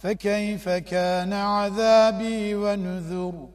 فكيف كان عذابي ونذر